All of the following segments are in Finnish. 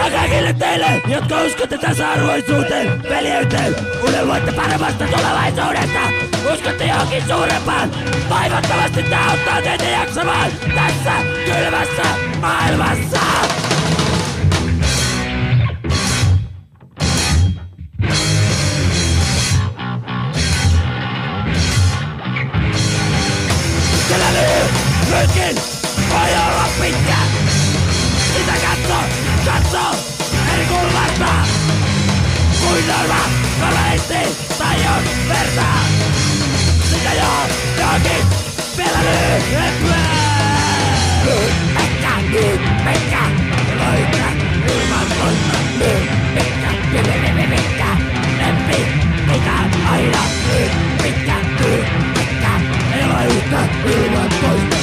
Tämä kaikille teille, jotka uskotte tasa-arvoisuuteen, veljeyteen, unelmoitte paremmasta tulevaisuudesta, uskotte johonkin suurempaan. Vaivattavasti tää auttaa teitä jaksamaan tässä kylmässä maailmassa. Maisti tajun verta. Sitä jo jokin vielä lyhyempää Ehkä nyt, ehkä Löitä ilman voitta nyt mikä, pieni, pitkä Lempi, mikä, aina nyt? Pitkä, nyt, mikä, Ei ilman toista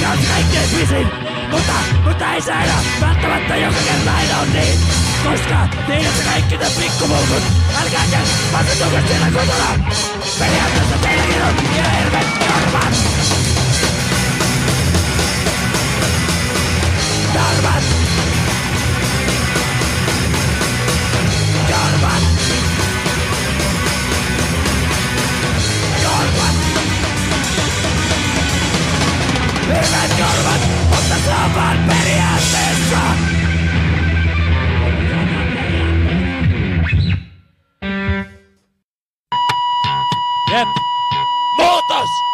mikä on kaikkein pisin, mutta, mutta ei se aina välttämättä joka kerta aina on niin. Koska teidät kaikki te pikkumuukut, älkää te asetuko siellä kotona. Periaatteessa teilläkin on ihan hirveet tarvat Tarvat! Kylmät korvat, mutta se on vaan periaatteessa Jep. Muutos!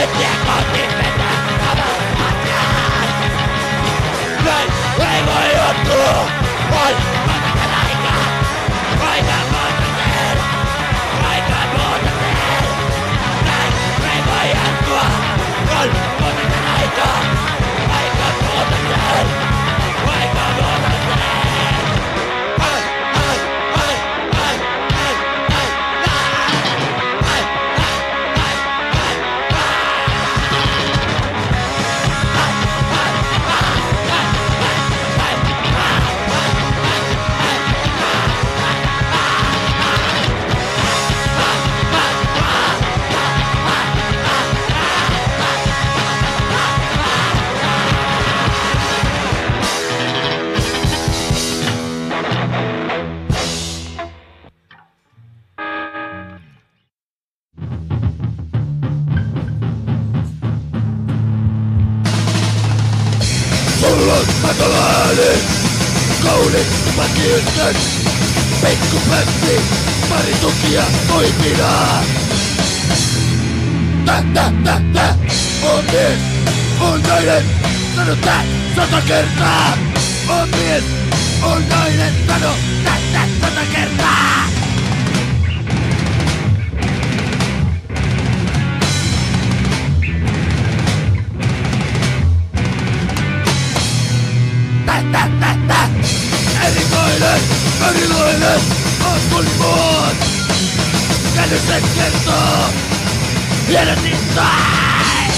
Yeah. mies on nainen, sano tää sata kertaa. On mies, on nainen, sano tästä sata kertaa. Tää, erilainen, on kun muut. Käynyt kertoo, hieno sinne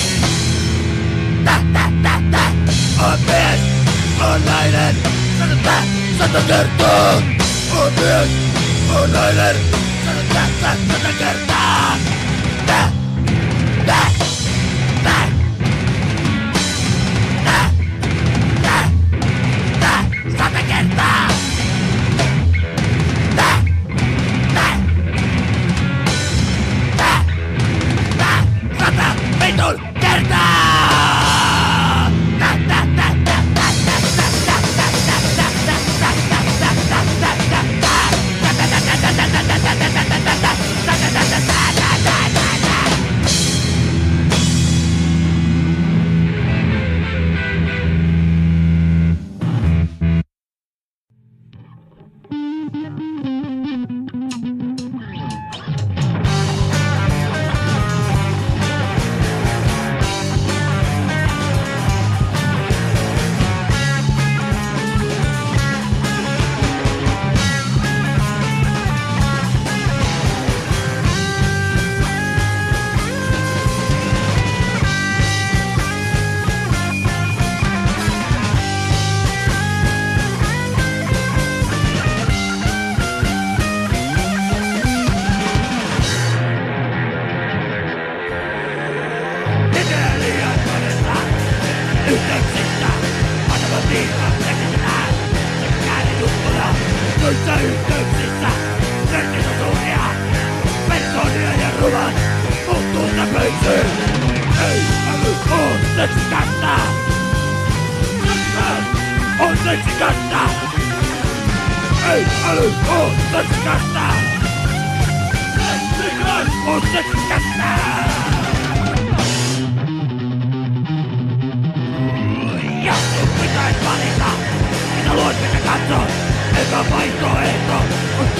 Abyss, unlighted, Santa Gertrude. Abyss, unlighted,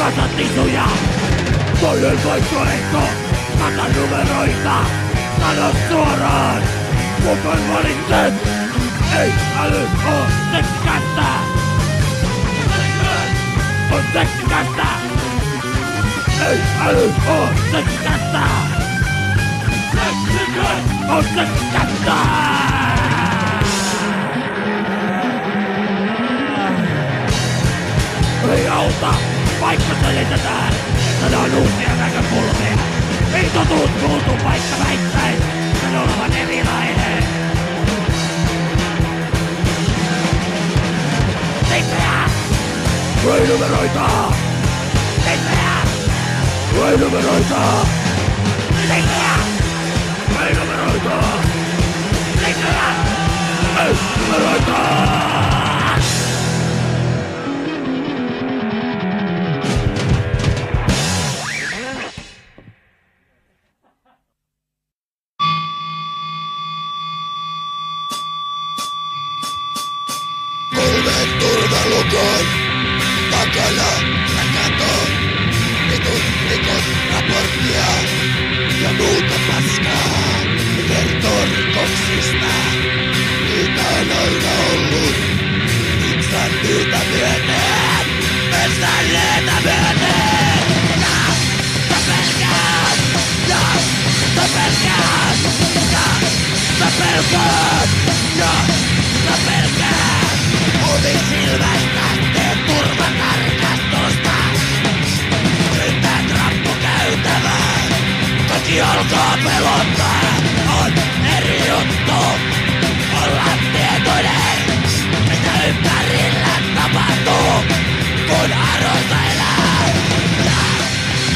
on kasatisuja. Toinen vaihtoehto, kata numeroita. Sano suoraan, kukaan valitset. Ei äly oo seksikästä. Seksikäs on seksikästä. Ei äly oo seksikästä. Seksikäs on seksikästä. Ei auta, vaikka selitetään, että on uusia näkökulmia. Ei totuus muutu, vaikka väittäis, sen olevan erilainen. Seitsemää! Rainumeroita! Seitsemää! Rainumeroita! Seitsemää! Rainumeroita! Seitsemää! Ei Bazucón, bacala, sacatón De tus ricos La pasca alkaa pelottaa. On eri juttu. Olla tietoinen. Mitä ympärillä tapahtuu. Kun arvoista elää. Ja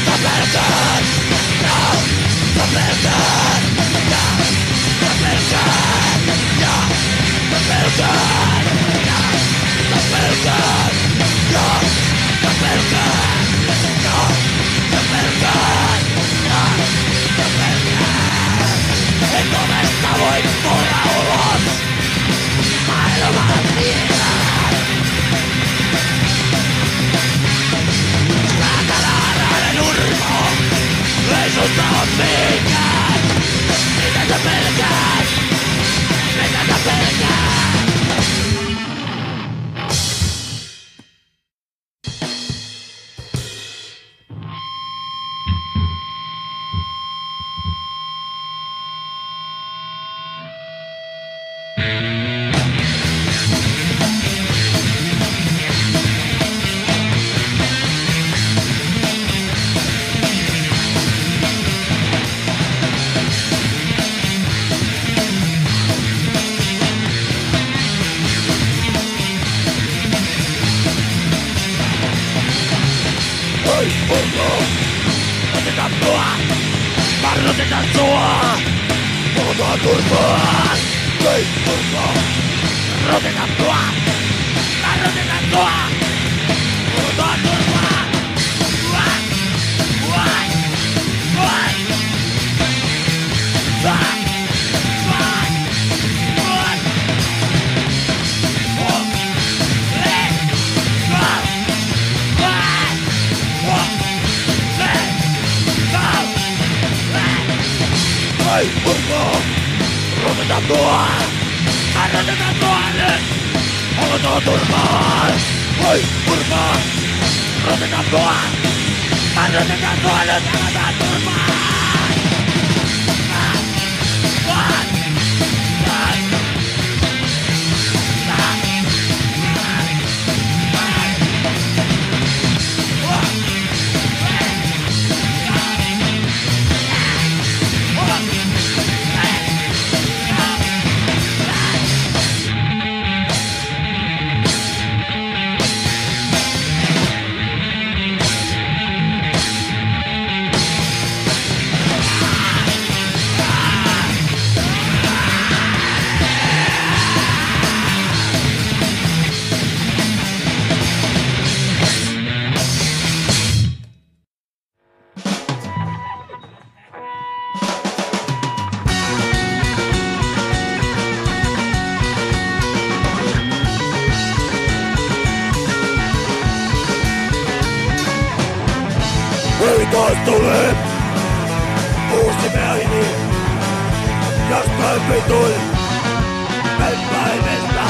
sä pelkäät. Ja pelkäät. Ja pelkäät. Ja pelkäät. Yeah. goza goza rogena doa za rogena doa I'm not Tua Arranca toales I don't Hoy turbar Arranca I don't Hago todo turbar taas tulee uusi mäini. Jostain vitun peppäimestä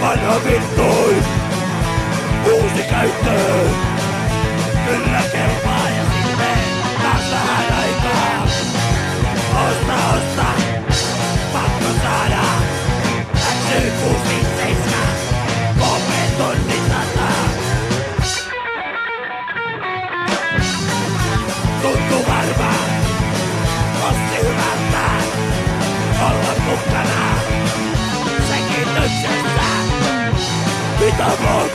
vanha vittui uusi käyttö. Kyllä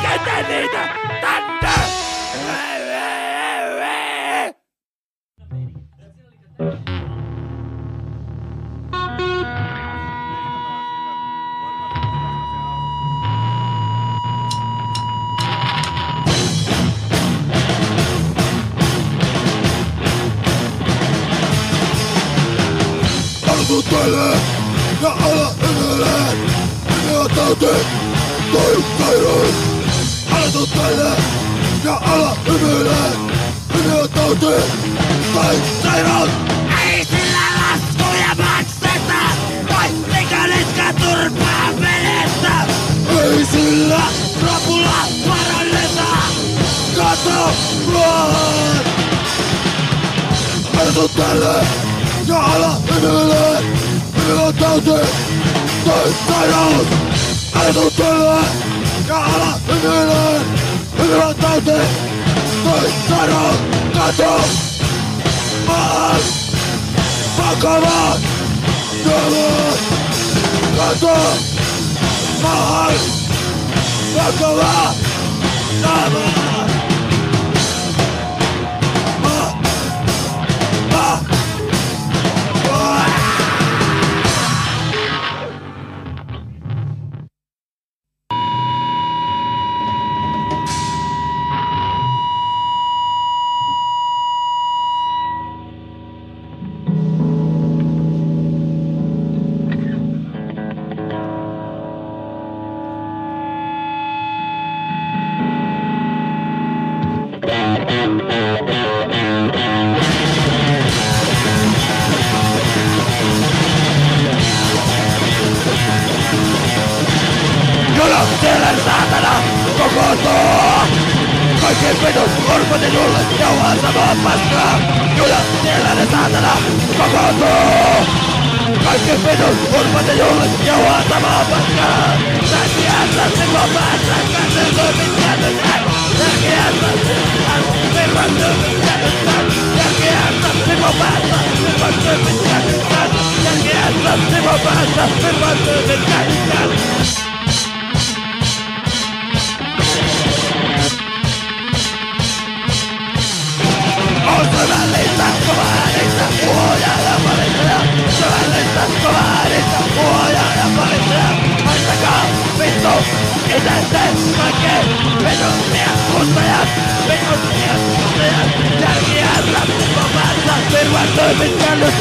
Quem tá tem linda. teille ja ala hymyilee. Minä on tauti tai sairaus. Ei sillä laskuja makseta, vaikka niskä turpaa menettä. Ei sillä rapulla paranneta, kato vaan. Persu teille ja ala hymyilee. Minä on tauti tai sairaus. Persu teille ja ala hymyilee. Levantate, soy Sara Gato Más Bacaba Nuevo Gato Más Bacaba Nuevo noches buenos por de luz ya vas a más pasar y una tierra de ¡Cocoto! Noches buenos por de luz ya vas a más pasar las crianzas se copan las casas los pintados las crianzas se copan se van los pintados las crianzas se copan se van los pintados las crianzas se copan se van los pintados de Vizcarlos